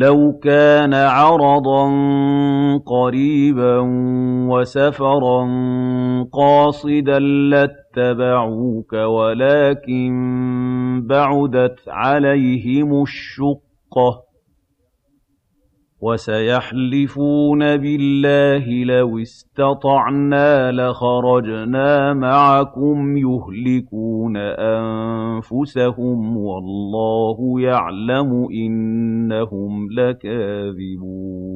لَوْ كَانَ عَرَضًا قَرِيبًا وَسَفَرًا قَاصِدًا لَّاتَّبَعُوكَ وَلَٰكِن بَعُدَتْ عَلَيْهِمُ الشُّقَّةُ ۚ. وَسَيَحْلِفُونَ بِاللَّهِ لَوِ اسْتَطَعْنَا لَخَرَجْنَا مَعَكُمْ يُهْلِكُونَ أَنفُسَهُمْ وَاللَّهُ يَعْلَمُ إِنَّهُمْ لَكَاذِبُونَ